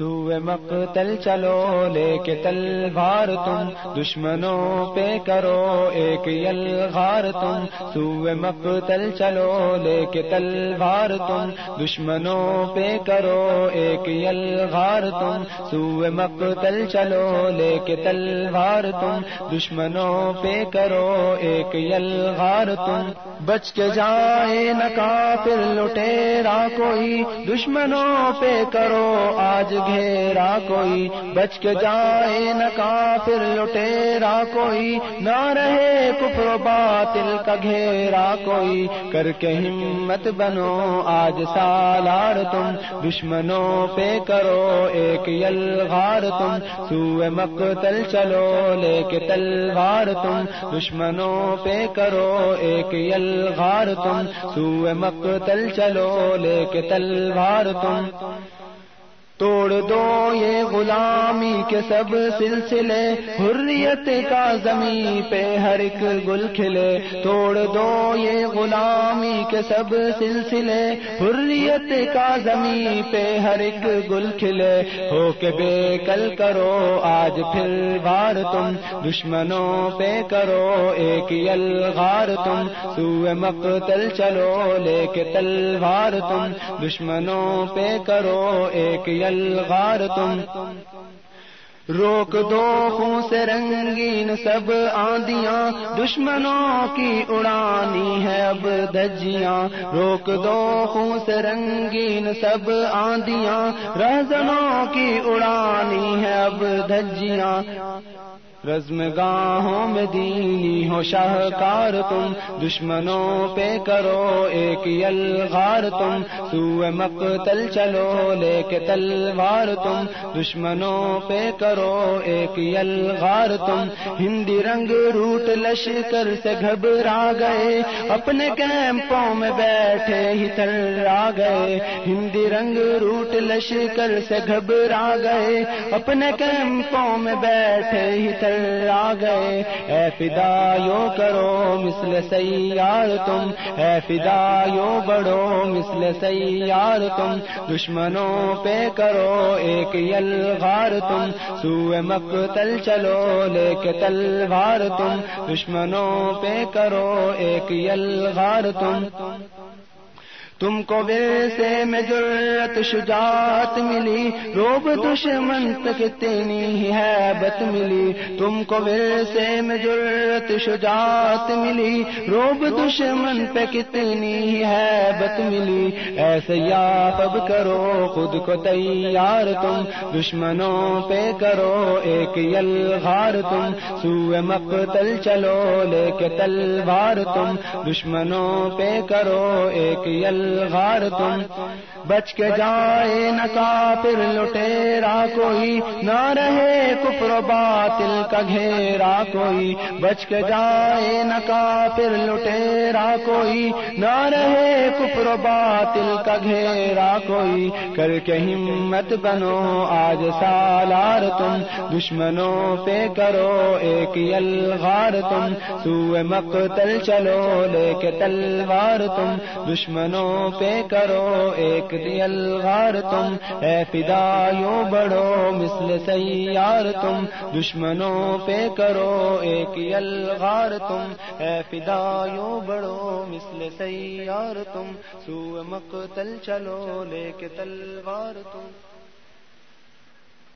سوئے مقتل چلو، لے کے تلوار تم، دشمنوں پہ کرو ایک یلغار تم۔ سوئے مقتل چلو، لے کے تلوار تم، دشمنوں پہ کرو ایک یلغار تم۔ سوئے مقتل چلو، لے کے تلوار تم، دشمنوں پہ کرو ایک یلغار تم۔ بچ کے جائے نکا پھر لٹیرا کوئی، دشمنوں پہ کرو آج گھیرا کوئی، بچ کے جائے نہ کافر، لٹیرا کوئی۔ نہ رہے کفر باطل کا گھیرا کوئی۔ کر کے ہمت بنو آج سالار تم۔ دشمنوں پہ کرو ایک یلغار تم۔ سوئے مقتل چلو لے کے تلوار تم۔ دشمنوں پہ کرو ایک یلغار تم۔ سوئے مقتل چلو لے کے تلوار تم۔ توڑ دو یہ غلامی کے سب سلسلے، حریت کا زمین پہ ہر ایک گل کھلے۔ توڑ دو یہ غلامی کے سب سلسلے، حریت کا زمین پہ ہر ایک گل کھلے۔ ہو کے بے کل کرو، آج پھر بار تم۔ دشمنوں پہ کرو ایک یلغار تم۔ سوئے مقتل چلو، لے کے تلوار تم۔ دشمنوں پہ کرو ایک یل الغار تم۔ روک دو خون سے رنگین سب آندیاں۔ دشمنوں کی اڑانی ہے اب دجیاں روک دو خون سے رنگین سب آندیاں۔ رہزنوں کی اڑانی ہے اب دجیاں رزم گاہوں میں دینی ہو شاہکار تم، دشمنوں پہ کرو ایک یلغار تم۔ سوئے مقتل چلو، لے کے تلوار تم۔ دشمنوں پہ کرو ایک یلغار تم۔ ہندی رنگ روٹ لشکر سے گھبرا گئے، اپنے کیمپوں میں بیٹھے ہی تر آ گئے۔ ہندی رنگ روٹ لشکر سے گھبرا گئے، اپنے کیمپوں میں بیٹھے ہی تر آ گئے۔ اے فدایو کرو مثل سیار تم۔ اے فدایو بڑو مثل سیار تم۔ دشمنوں پہ کرو ایک یلغار تم۔ سوئے مقتل چلو لے کے تلوار تم۔ دشمنوں پہ کرو ایک یلغار تم۔ تم کو ویسے میں ضرورت شجاعت ملی۔ روب دشمن تک تینی ہے بت ملی۔ تم کو ویسے میں ضرورت شجاعت ملی۔ روب دشمن پہ کتنی ہے بت ملی۔ ایسے یا اب کرو خود کو تیار تم۔ دشمنوں پہ کرو ایک یلغار تم۔ سوئے مقتل چلو، لے کے تلوار تم۔ دشمنوں پہ کرو ایک یل غار تم، بچ کے جائے نہ کافر، لٹیرا کوئی، نہ رہے کفر باطل کا گھیرا کوئی۔ بچ کے جائے نہ کافر، لٹیرا کوئی، نہ رہے کفر باطل کا گھیرا کوئی۔ کر کے ہمت بنو آج سالار تم، دشمنوں پہ کرو ایک یلغار تم۔ سوئے مقتل چلو لے کے تلوار تم، دشمنوں پہ کرو، ایک الغار تم۔ اے فدایوں بڑو مثل سیار تم۔ دشمنوں پہ کرو، ایک الغار تم۔ اے فدایوں بڑو مثل سیار تم۔ سو مقتل چلو لے کے تلوار تم۔